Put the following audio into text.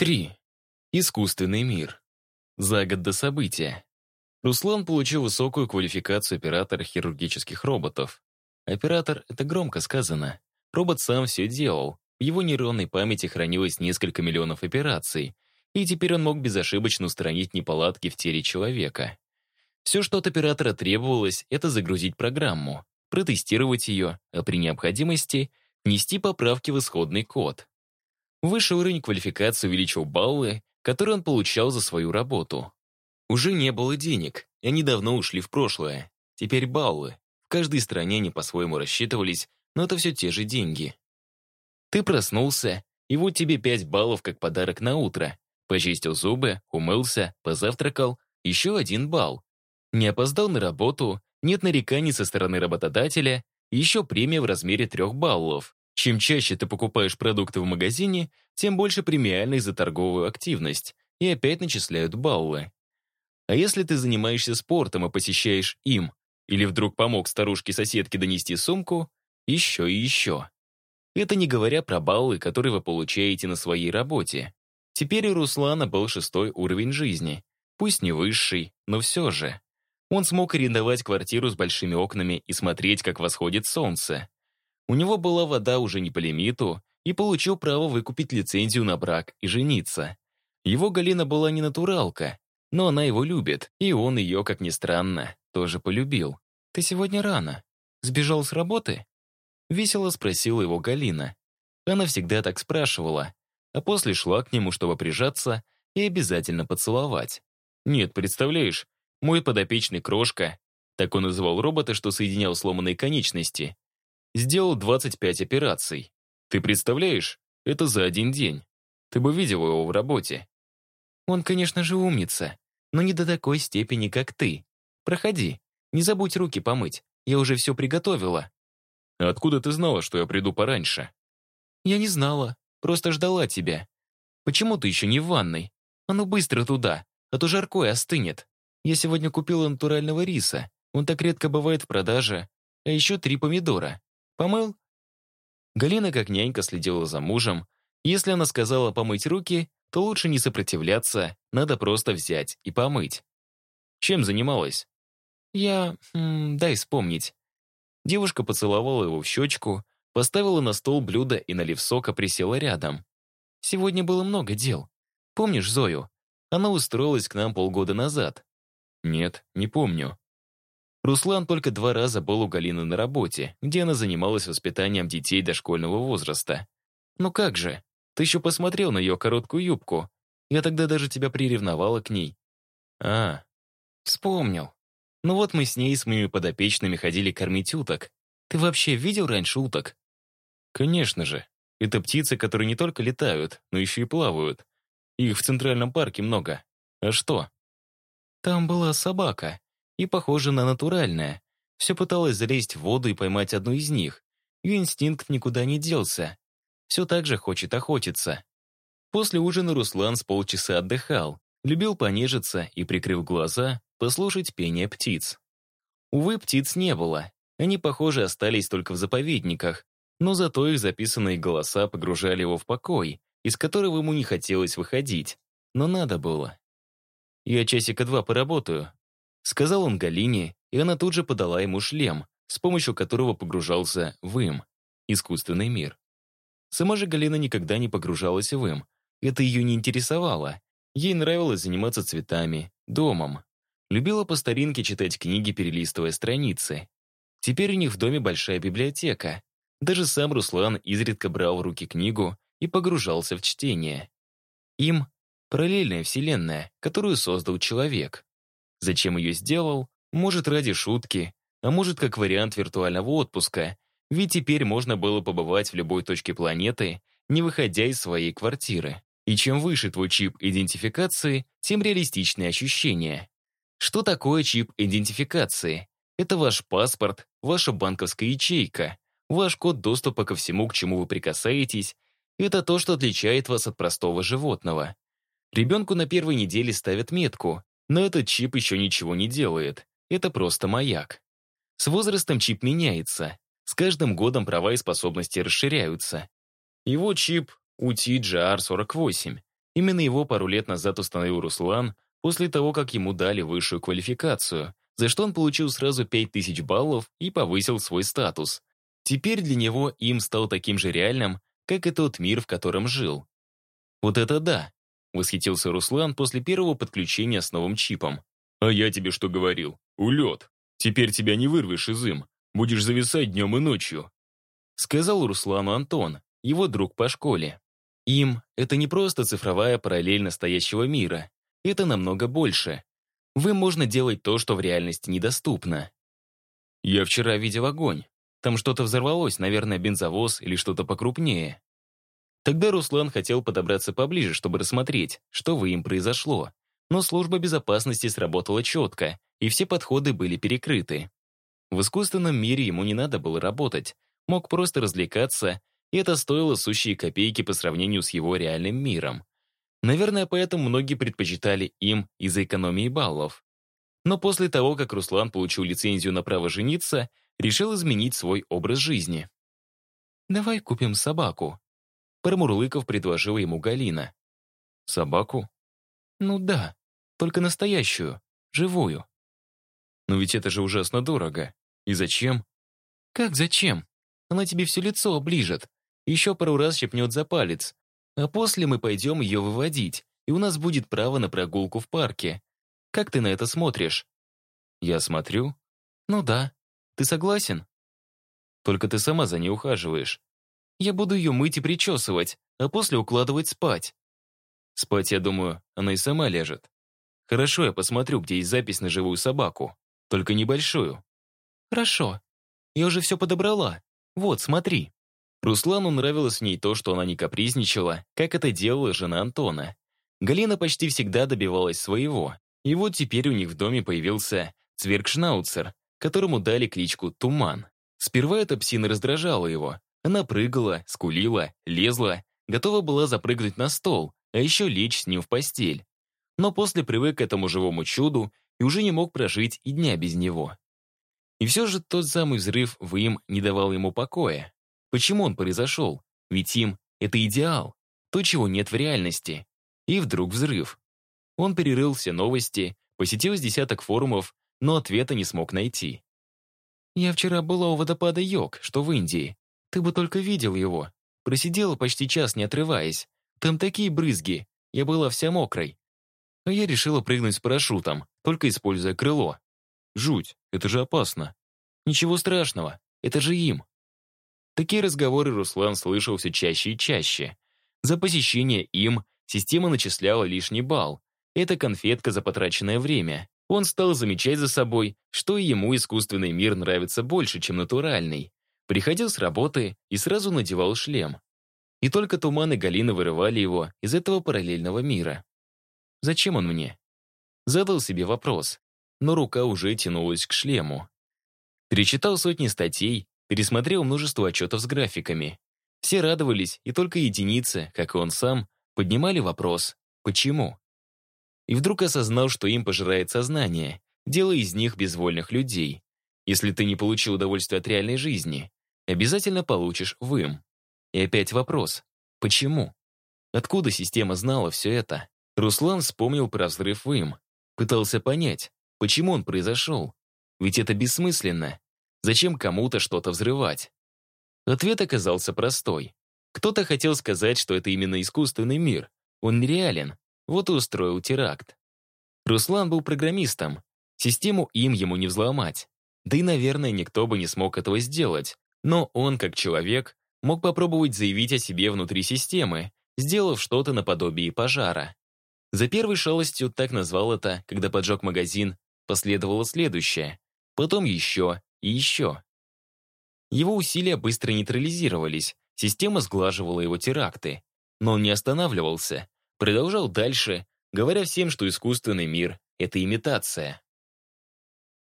3. Искусственный мир. За год до события. Руслан получил высокую квалификацию оператора хирургических роботов. Оператор — это громко сказано. Робот сам все делал. В его нейронной памяти хранилось несколько миллионов операций, и теперь он мог безошибочно устранить неполадки в теле человека. Все, что от оператора требовалось, это загрузить программу, протестировать ее, а при необходимости внести поправки в исходный код. Высший уровень квалификации увеличил баллы, которые он получал за свою работу. Уже не было денег, и они давно ушли в прошлое. Теперь баллы. В каждой стране они по-своему рассчитывались, но это все те же деньги. Ты проснулся, и вот тебе 5 баллов как подарок на утро. Почистил зубы, умылся, позавтракал, еще один балл. Не опоздал на работу, нет нареканий со стороны работодателя, еще премия в размере 3 баллов. Чем чаще ты покупаешь продукты в магазине, тем больше премиальных за торговую активность, и опять начисляют баллы. А если ты занимаешься спортом и посещаешь им, или вдруг помог старушке-соседке донести сумку, еще и еще. Это не говоря про баллы, которые вы получаете на своей работе. Теперь у Руслана был шестой уровень жизни. Пусть не высший, но все же. Он смог арендовать квартиру с большими окнами и смотреть, как восходит солнце. У него была вода уже не по лимиту, и получил право выкупить лицензию на брак и жениться. Его Галина была не натуралка, но она его любит, и он ее, как ни странно, тоже полюбил. «Ты сегодня рано. Сбежал с работы?» Весело спросила его Галина. Она всегда так спрашивала, а после шла к нему, чтобы прижаться и обязательно поцеловать. «Нет, представляешь, мой подопечный Крошка, так он называл робота, что соединял сломанные конечности, Сделал 25 операций. Ты представляешь, это за один день. Ты бы видел его в работе. Он, конечно же, умница, но не до такой степени, как ты. Проходи, не забудь руки помыть, я уже все приготовила. Откуда ты знала, что я приду пораньше? Я не знала, просто ждала тебя. Почему ты еще не в ванной? А ну быстро туда, а то жаркое остынет. Я сегодня купила натурального риса, он так редко бывает в продаже, а еще три помидора. Помыл?» Галина как нянька следила за мужем. Если она сказала помыть руки, то лучше не сопротивляться, надо просто взять и помыть. Чем занималась? Я... М, дай вспомнить. Девушка поцеловала его в щечку, поставила на стол блюдо и, налив сока, присела рядом. Сегодня было много дел. Помнишь Зою? Она устроилась к нам полгода назад. Нет, не помню. Руслан только два раза был у Галины на работе, где она занималась воспитанием детей дошкольного возраста. «Ну как же? Ты еще посмотрел на ее короткую юбку. Я тогда даже тебя приревновала к ней». «А, вспомнил. Ну вот мы с ней с моими подопечными ходили кормить уток. Ты вообще видел раньше уток?» «Конечно же. Это птицы, которые не только летают, но еще и плавают. Их в Центральном парке много. А что?» «Там была собака и похожа на натуральное. Все пыталась залезть в воду и поймать одну из них. Ее инстинкт никуда не делся. Все так же хочет охотиться. После ужина Руслан с полчаса отдыхал, любил понежиться и, прикрыв глаза, послушать пение птиц. Увы, птиц не было. Они, похоже, остались только в заповедниках, но зато их записанные голоса погружали его в покой, из которого ему не хотелось выходить. Но надо было. «Я часика два поработаю, Сказал он Галине, и она тут же подала ему шлем, с помощью которого погружался в им, искусственный мир. Сама же Галина никогда не погружалась в им. Это ее не интересовало. Ей нравилось заниматься цветами, домом. Любила по старинке читать книги, перелистывая страницы. Теперь у них в доме большая библиотека. Даже сам Руслан изредка брал в руки книгу и погружался в чтение. Им — параллельная вселенная, которую создал человек. Зачем ее сделал? Может, ради шутки, а может, как вариант виртуального отпуска, ведь теперь можно было побывать в любой точке планеты, не выходя из своей квартиры. И чем выше твой чип идентификации, тем реалистичнее ощущения. Что такое чип идентификации? Это ваш паспорт, ваша банковская ячейка, ваш код доступа ко всему, к чему вы прикасаетесь. Это то, что отличает вас от простого животного. Ребенку на первой неделе ставят метку, но этот чип еще ничего не делает. Это просто маяк. С возрастом чип меняется. С каждым годом права и способности расширяются. Его чип UT-GR48. Именно его пару лет назад установил Руслан после того, как ему дали высшую квалификацию, за что он получил сразу 5000 баллов и повысил свой статус. Теперь для него им стал таким же реальным, как и тот мир, в котором жил. Вот это да! Восхитился Руслан после первого подключения с новым чипом. «А я тебе что говорил? Улет! Теперь тебя не вырвешь из им. Будешь зависать днем и ночью», сказал Руслану Антон, его друг по школе. Им — это не просто цифровая параллель настоящего мира. Это намного больше. Вы можно делать то, что в реальности недоступно. Я вчера видел огонь. Там что-то взорвалось, наверное, бензовоз или что-то покрупнее. Тогда Руслан хотел подобраться поближе, чтобы рассмотреть, что в им произошло. Но служба безопасности сработала четко, и все подходы были перекрыты. В искусственном мире ему не надо было работать, мог просто развлекаться, и это стоило сущие копейки по сравнению с его реальным миром. Наверное, поэтому многие предпочитали им из-за экономии баллов. Но после того, как Руслан получил лицензию на право жениться, решил изменить свой образ жизни. «Давай купим собаку», — Промурлыков предложила ему Галина. «Собаку?» «Ну да, только настоящую, живую». «Но ведь это же ужасно дорого. И зачем?» «Как зачем? Она тебе все лицо оближет, еще пару раз щепнет за палец. А после мы пойдем ее выводить, и у нас будет право на прогулку в парке. Как ты на это смотришь?» «Я смотрю?» «Ну да. Ты согласен?» «Только ты сама за ней ухаживаешь. Я буду ее мыть и причесывать, а после укладывать спать». «Спать, я думаю, она и сама ляжет. Хорошо, я посмотрю, где есть запись на живую собаку. Только небольшую». «Хорошо. Я уже все подобрала. Вот, смотри». Руслану нравилось в ней то, что она не капризничала, как это делала жена Антона. Галина почти всегда добивалась своего. И вот теперь у них в доме появился Цверкшнауцер, которому дали кличку Туман. Сперва эта псина раздражала его. Она прыгала, скулила, лезла, готова была запрыгнуть на стол, а еще лечь с ним в постель. Но после привык к этому живому чуду и уже не мог прожить и дня без него. И все же тот самый взрыв в им не давал ему покоя. Почему он произошел? Ведь им — это идеал, то, чего нет в реальности. И вдруг взрыв. Он перерыл все новости, посетил с десяток форумов, но ответа не смог найти. «Я вчера была у водопада Йог, что в Индии. Ты бы только видел его. Просидела почти час, не отрываясь. Там такие брызги. Я была вся мокрой. А я решила прыгнуть с парашютом, только используя крыло. Жуть, это же опасно. Ничего страшного, это же им. Такие разговоры Руслан слышал все чаще и чаще. За посещение им система начисляла лишний балл. Это конфетка за потраченное время. Он стал замечать за собой, что ему искусственный мир нравится больше, чем натуральный. Приходил с работы и сразу надевал шлем. И только Туман и Галина вырывали его из этого параллельного мира. «Зачем он мне?» Задал себе вопрос, но рука уже тянулась к шлему. Перечитал сотни статей, пересмотрел множество отчетов с графиками. Все радовались, и только единицы, как и он сам, поднимали вопрос «почему?». И вдруг осознал, что им пожирает сознание, делая из них безвольных людей. Если ты не получил удовольствие от реальной жизни, обязательно получишь в им. И опять вопрос «почему?». Откуда система знала все это? Руслан вспомнил про взрыв в им. Пытался понять, почему он произошел. Ведь это бессмысленно. Зачем кому-то что-то взрывать? Ответ оказался простой. Кто-то хотел сказать, что это именно искусственный мир. Он нереален. Вот и устроил теракт. Руслан был программистом. Систему им ему не взломать. Да и, наверное, никто бы не смог этого сделать. Но он, как человек, мог попробовать заявить о себе внутри системы, сделав что-то наподобие пожара. За первой шалостью так назвал это, когда поджег магазин, последовало следующее. Потом еще, и еще. Его усилия быстро нейтрализировались, система сглаживала его теракты. Но он не останавливался, продолжал дальше, говоря всем, что искусственный мир — это имитация.